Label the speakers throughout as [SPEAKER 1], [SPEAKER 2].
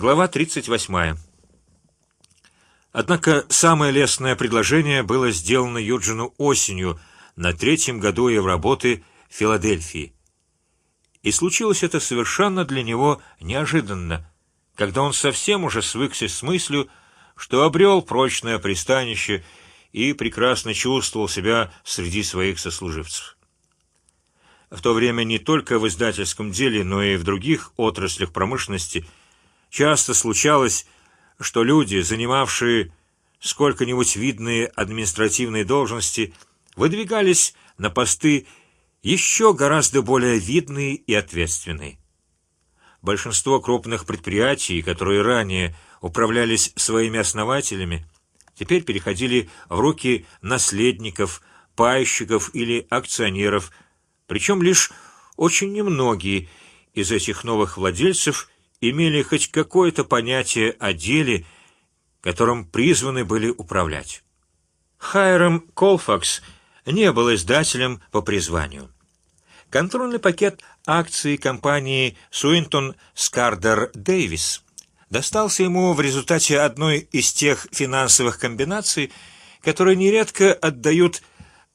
[SPEAKER 1] Глава тридцать восьмая. Однако самое лестное предложение было сделано Юджину осенью на третьем году его работы в Филадельфии, и случилось это совершенно для него неожиданно, когда он совсем уже свыкся с мыслью, что обрел прочное пристанище и прекрасно чувствовал себя среди своих сослуживцев. В то время не только в издательском деле, но и в других отраслях промышленности часто случалось, что люди, занимавшие сколько-нибудь видные административные должности, выдвигались на посты еще гораздо более видные и ответственные. Большинство крупных предприятий, которые ранее управлялись своими основателями, теперь переходили в руки наследников, пайщиков или акционеров, причем лишь очень немногие из этих новых владельцев имели хоть какое-то понятие о деле, которым призваны были управлять. Хайрам Колфакс не был издателем по призванию. Контрольный пакет акций компании Суинтон Скардер Дэвис достался ему в результате одной из тех финансовых комбинаций, которые нередко отдают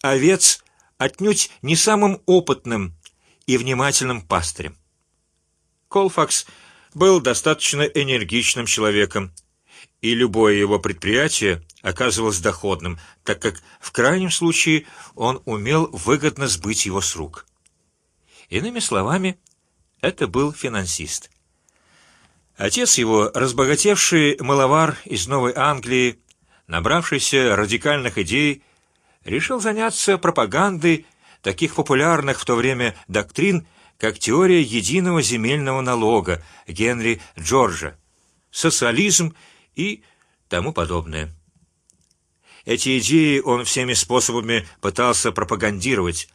[SPEAKER 1] овец отнюдь не самым опытным и внимательным пастырем. Колфакс был достаточно энергичным человеком, и любое его предприятие оказывалось доходным, так как в крайнем случае он умел выгодно сбыть его с рук. Иными словами, это был финансист. Отец его, разбогатевший маловар из Новой Англии, набравшийся радикальных идей, решил заняться пропагандой таких популярных в то время доктрин, как теория единого земельного налога Генри Джорджа, социализм и тому подобное. Эти идеи он всеми способами пытался пропагандировать,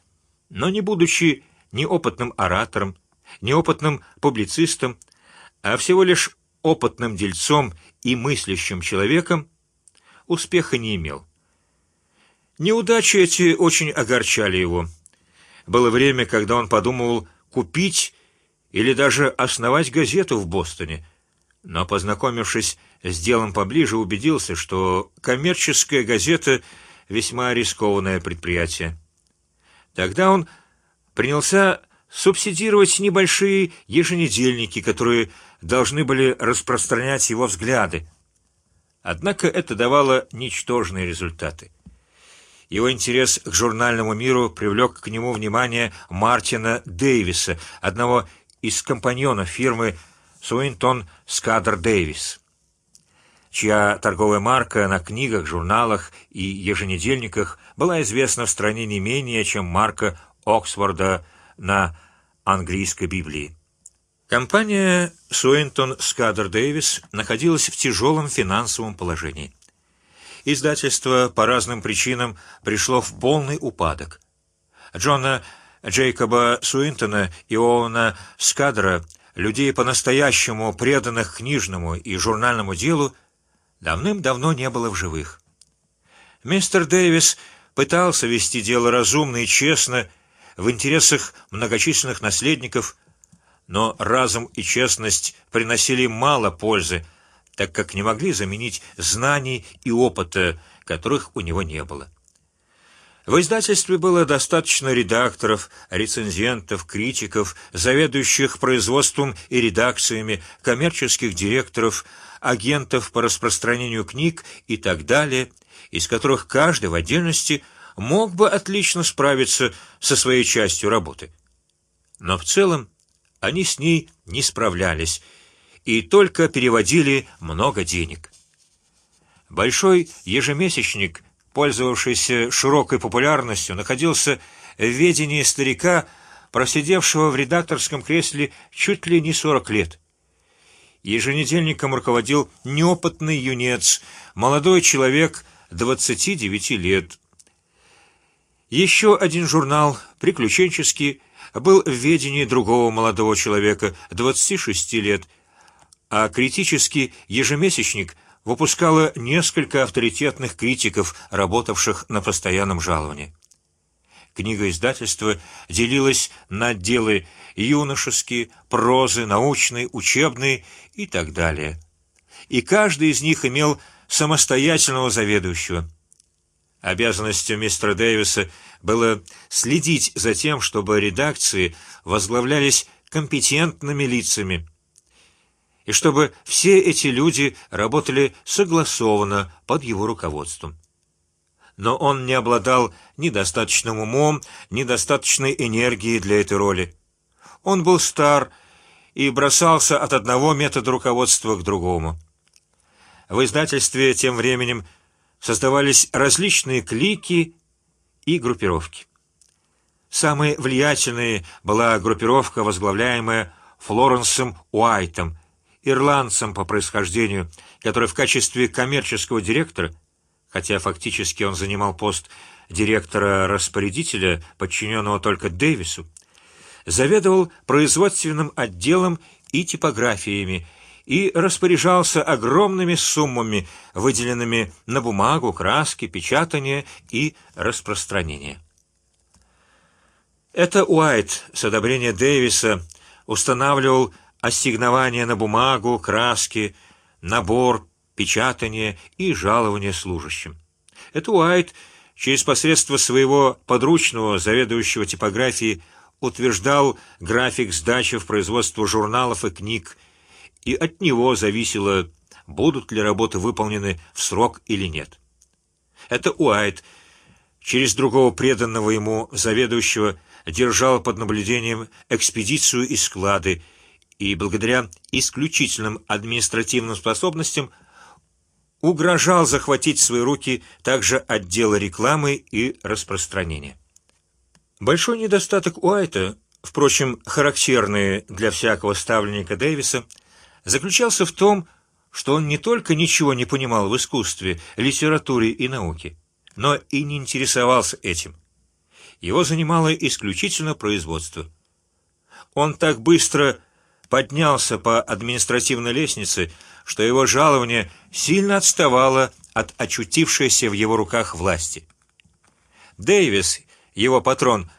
[SPEAKER 1] но не будучи ни опытным оратором, ни опытным публицистом, а всего лишь опытным дельцом и мыслящим человеком, успеха не имел. Неудачи эти очень огорчали его. Было время, когда он подумывал купить или даже основать газету в Бостоне, но познакомившись с делом поближе, убедился, что коммерческая газета весьма рискованное предприятие. Тогда он принялся субсидировать небольшие еженедельники, которые должны были распространять его взгляды. Однако это давало ничтожные результаты. Его интерес к журнальному миру привлек к нему внимание Мартина Дэвиса, одного из компаньонов фирмы Суинтон Скадр Дэвис, чья торговая марка на книгах, журналах и еженедельниках была известна в стране не менее, чем марка Оксфорда на английской Библии. Компания Суинтон Скадр Дэвис находилась в тяжелом финансовом положении. Издательство по разным причинам пришло в полный упадок. Джона Джейкоба Суинтона и Оуна Скадра, людей по-настоящему преданных книжному и журнальному делу, давным-давно не было в живых. Мистер Дэвис пытался вести дело разумно и честно в интересах многочисленных наследников, но разум и честность приносили мало пользы так как не могли заменить знаний и опыта, которых у него не было. В издательстве было достаточно редакторов, рецензентов, критиков, заведующих производством и редакциями, коммерческих директоров, агентов по распространению книг и так далее, из которых каждый в отдельности мог бы отлично справиться со своей частью работы. Но в целом они с ней не справлялись и только переводили много денег. Большой ежемесячник, пользовавшийся широкой популярностью, находился в ведении старика, просидевшего в редакторском кресле чуть ли не сорок лет. Еженедельником руководил неопытный юнец, молодой человек двадцати девяти лет. Еще один журнал, приключенческий, был в ведении другого молодого человека двадцати шести лет а критический ежемесячник выпускало несколько авторитетных критиков, работавших на постоянном жаловании. Книга издательства делилась на отделы юношеские, прозы, научные, учебные и так далее. И каждый из них имел самостоятельного заведующего. Обязанностью мистера Дэвиса было следить за тем, чтобы редакции возглавлялись компетентными лицами, и чтобы все эти люди работали согласованно под его руководством. Но он не обладал ни достаточным умом, ни достаточной энергией для этой роли. Он был стар и бросался от одного метода руководства к другому. В издательстве тем временем создавались различные клики и группировки. Самой влиятельной была группировка, возглавляемая Флоренсом Уайтом, ирландцем по происхождению, который в качестве коммерческого директора, хотя фактически он занимал пост директора-распорядителя, подчиненного только Дэвису, заведовал производственным отделом и типографиями и распоряжался огромными суммами, выделенными на бумагу, краски, печатание и распространение. Это Уайт с одобрения Дэвиса устанавливал ассигнования на бумагу, краски, набор, печатание и жалование служащим. Это Уайт через посредство своего подручного заведующего типографии утверждал график сдачи в производство журналов и книг и от него зависело, будут ли работы выполнены в срок или нет. Это Уайт через другого преданного ему заведующего держал под наблюдением экспедицию и склады, и благодаря исключительным административным способностям угрожал захватить в свои руки также отделы рекламы и распространения. Большой недостаток Уайта, впрочем, характерный для всякого ставленника Дэвиса, заключался в том, что он не только ничего не понимал в искусстве, литературе и науке, но и не интересовался этим. Его занимало исключительно производство. Он так быстро поднялся по административной лестнице, что его жалование сильно отставало от очутившейся в его руках власти. Дэвис, его патрон,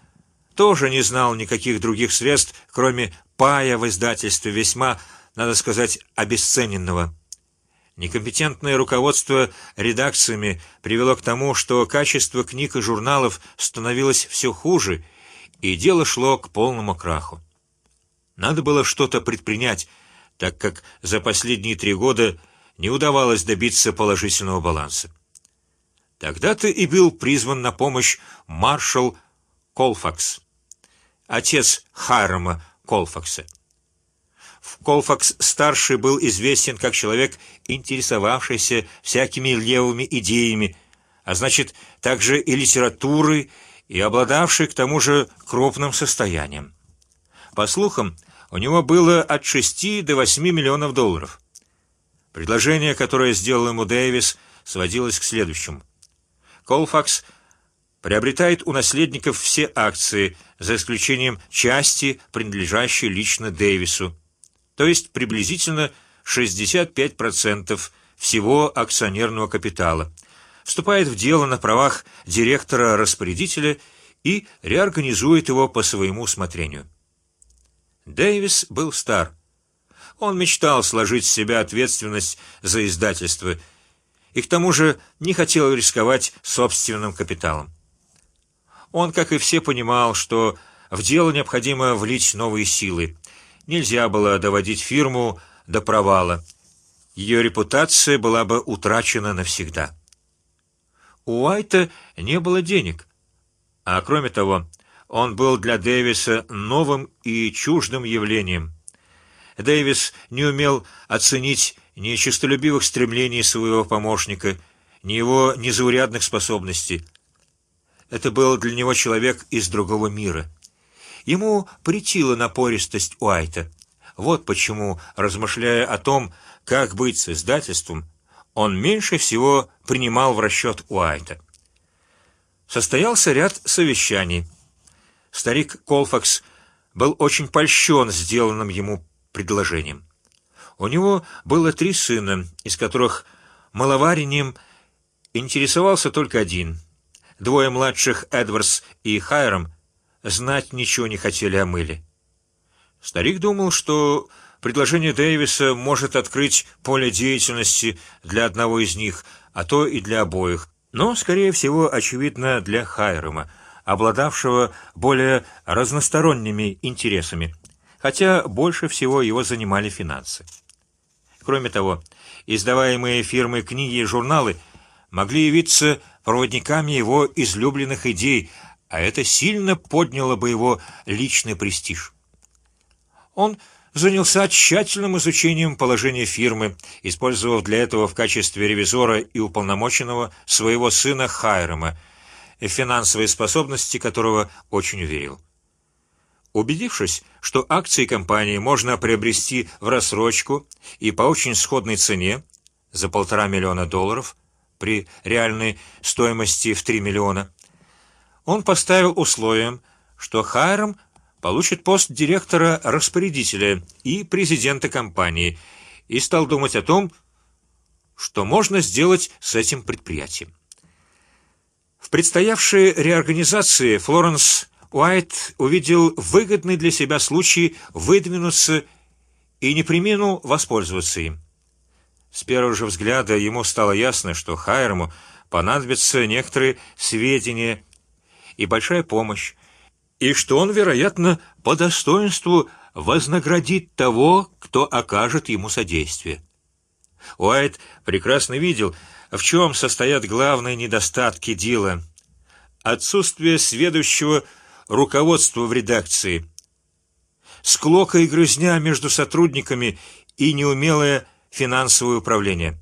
[SPEAKER 1] тоже не знал никаких других средств, кроме пая в издательстве весьма надо сказать, обесцененного. Некомпетентное руководство редакциями привело к тому, что качество книг и журналов становилось все хуже, и дело шло к полному краху. Надо было что-то предпринять, так как за последние три года не удавалось добиться положительного баланса. Тогда-то и был призван на помощь маршал Колфакс, отец Хайрама Колфакса. Колфакс старший был известен как человек, интересовавшийся всякими левыми идеями, а значит также и литературой и обладавший к тому же крупным состоянием. По слухам, у него было от шести до восьми миллионов долларов. Предложение, которое сделал ему Дэвис, сводилось к следующему: Колфакс приобретает у наследников все акции, за исключением части, принадлежащей лично Дэвису то есть приблизительно 65 процентов всего акционерного капитала, вступает в дело на правах директора-распорядителя и реорганизует его по своему усмотрению. Дэвис был стар. Он мечтал сложить с себя ответственность за издательство и к тому же не хотел рисковать собственным капиталом. Он, как и все, понимал, что в дело необходимо влить новые силы, нельзя было доводить фирму до провала. Ее репутация была бы утрачена навсегда. У Уайта не было денег, а кроме того, он был для Дэвиса новым и чуждым явлением. Дэвис не умел оценить ни честолюбивых стремлений своего помощника, ни его незаурядных способностей. Это был для него человек из другого мира. Ему притила напористость Уайта. Вот почему, размышляя о том, как быть с издательством, он меньше всего принимал в расчет Уайта. Состоялся ряд совещаний. Старик Колфакс был очень польщен сделанным ему предложением. У него было три сына, из которых маловарением интересовался только один. Двое младших Эдвардс и Хайрам знать ничего не хотели о мыле. Старик думал, что предложение Дэвиса может открыть поле деятельности для одного из них, а то и для обоих, но, скорее всего, очевидно для Хайрема, обладавшего более разносторонними интересами, хотя больше всего его занимали финансы. Кроме того, издаваемые фирмой книги и журналы могли явиться проводниками его излюбленных идей, а это сильно подняло бы его личный престиж. Он занялся тщательным изучением положения фирмы, использовав для этого в качестве ревизора и уполномоченного своего сына Хайрема, финансовые способности которого очень верил. Убедившись, что акции компании можно приобрести в рассрочку и по очень сходной цене за полтора миллиона долларов при реальной стоимости в три миллиона, он поставил условием, что Хайрам получит пост директора распорядителя и президента компании, и стал думать о том, что можно сделать с этим предприятием. В предстоявшей реорганизации Флоренс Уайт увидел выгодный для себя случай выдвинуться и не применил воспользоваться им. С первого же взгляда ему стало ясно, что Хайрому понадобятся некоторые сведения и большая помощь, и что он, вероятно, по достоинству вознаградит того, кто окажет ему содействие. Уайт прекрасно видел, в чем состоят главные недостатки дела: отсутствие сведущего руководства в редакции, склока и грызня между сотрудниками и неумелое финансовое управление.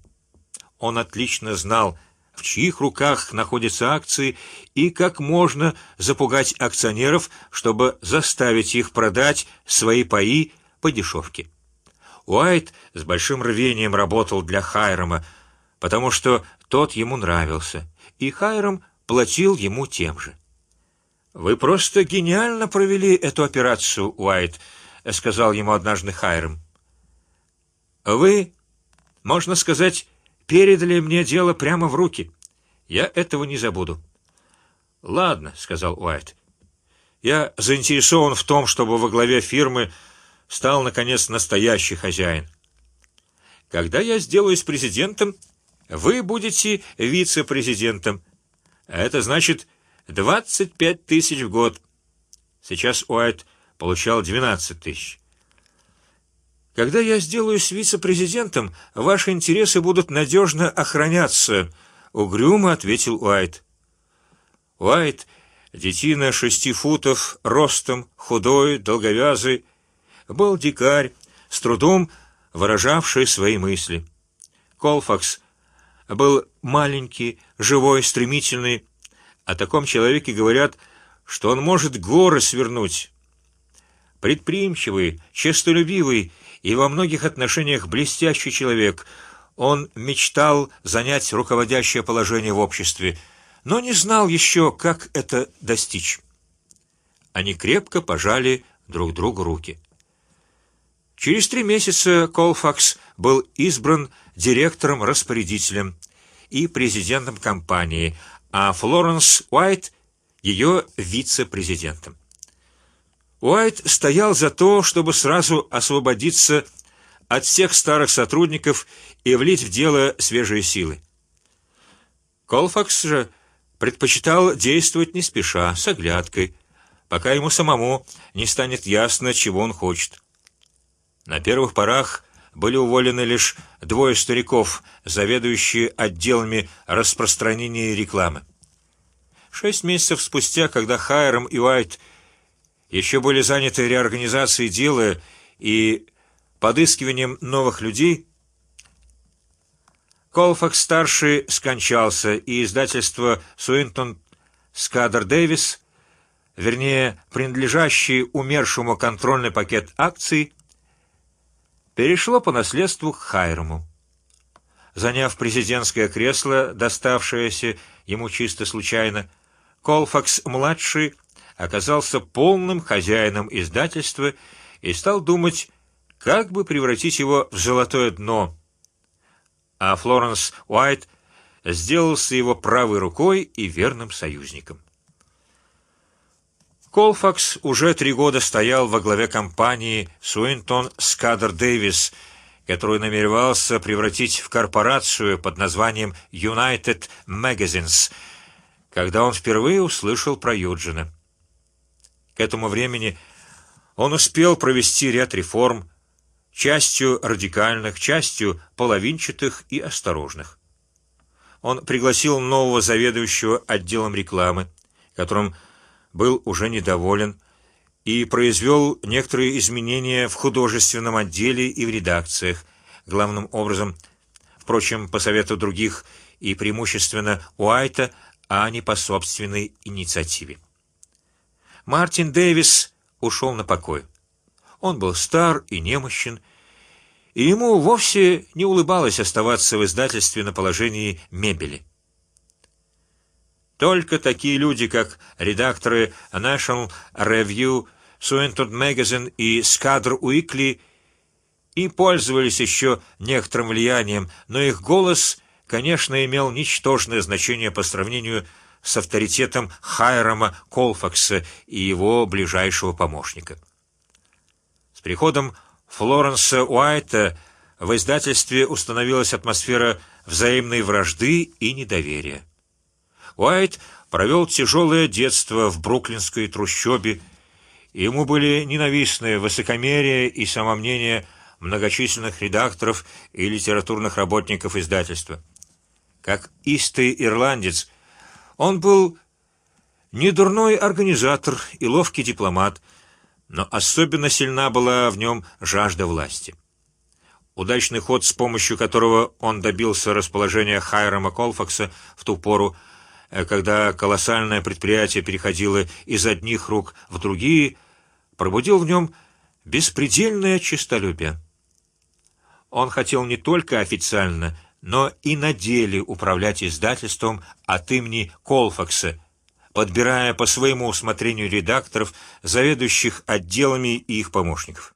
[SPEAKER 1] Он отлично знал, в чьих руках находятся акции и как можно запугать акционеров, чтобы заставить их продать свои паи по дешевке. Уайт с большим рвением работал для Хайрама, потому что тот ему нравился, и Хайрам платил ему тем же. Вы просто гениально провели эту операцию, Уайт, сказал ему однажды Хайрам. Вы, можно сказать, передали мне дело прямо в руки. Я этого не забуду. Ладно, сказал Уайт. Я заинтересован в том, чтобы во главе фирмы стал наконец настоящий хозяин. Когда я сделаюсь президентом, вы будете вице-президентом. Это значит двадцать пять тысяч в год. Сейчас Уайт получал двенадцать тысяч. Когда я сделаюсь вице-президентом, ваши интересы будут надежно охраняться. Угрюмо ответил Уайт. Уайт, детина шести футов ростом, худой, долговязый, был дикарь, с трудом выражавший свои мысли. Колфакс был маленький, живой, стремительный. О таком человеке говорят, что он может горы свернуть. Предприимчивый, честолюбивый и во многих отношениях блестящий человек. Он мечтал занять руководящее положение в обществе, но не знал еще, как это достичь. Они крепко пожали друг другу руки. Через три месяца Колфакс был избран директором-распорядителем и президентом компании, а Флоренс Уайт ее вице-президентом. Уайт стоял за то, чтобы сразу освободиться от всех старых сотрудников и влить в дело свежие силы. Колфакс же предпочитал действовать не спеша, с оглядкой, пока ему самому не станет ясно, чего он хочет. На первых порах были уволены лишь двое стариков, заведующие отделами распространения рекламы. Шесть месяцев спустя, когда Хайрам и Уайт еще были заняты реорганизацией дела и подыскиванием новых людей, Колфакс старший скончался, и издательство Суинтон Скадер Дэвис, вернее принадлежащий умершему контрольный пакет акций, перешло по наследству к Хайрому. Заняв президентское кресло, доставшееся ему чисто случайно, Колфакс младший оказался полным хозяином издательства и стал думать, как бы превратить его в золотое дно. А Флоренс Уайт сделался его правой рукой и верным союзником. Колфакс уже три года стоял во главе компании Суинтон Скадер Дэвис, которую намеревался превратить в корпорацию под названием United Magazines, когда он впервые услышал про Юджина. К этому времени он успел провести ряд реформ, частью радикальных, частью половинчатых и осторожных. Он пригласил нового заведующего отделом рекламы, которым был уже недоволен, и произвел некоторые изменения в художественном отделе и в редакциях, главным образом, впрочем, по совету других и преимущественно Уайта, а не по собственной инициативе. Мартин Дэвис ушел на покой. Он был стар и немощен, и ему вовсе не улыбалось оставаться в издательстве на положении мебели. Только такие люди, как редакторы National Review, Suenton Magazine и Scudder Weekly, и пользовались еще некоторым влиянием, но их голос, конечно, имел ничтожное значение по сравнению с авторитетом Хайрама Колфакса и его ближайшего помощника. С приходом Флоренса Уайта в издательстве установилась атмосфера взаимной вражды и недоверия. Уайт провел тяжелое детство в бруклинской трущобе, ему были ненавистны высокомерие и самомнение многочисленных редакторов и литературных работников издательства. Как истый ирландец, он был недурной организатор и ловкий дипломат, но особенно сильна была в нем жажда власти. Удачный ход, с помощью которого он добился расположения Хайрама Колфакса в ту пору, когда колоссальное предприятие переходило из одних рук в другие, пробудил в нем беспредельное честолюбие. Он хотел не только официально, но и на деле управлять издательством от имени Колфакса, подбирая по своему усмотрению редакторов, заведующих отделами и их помощников.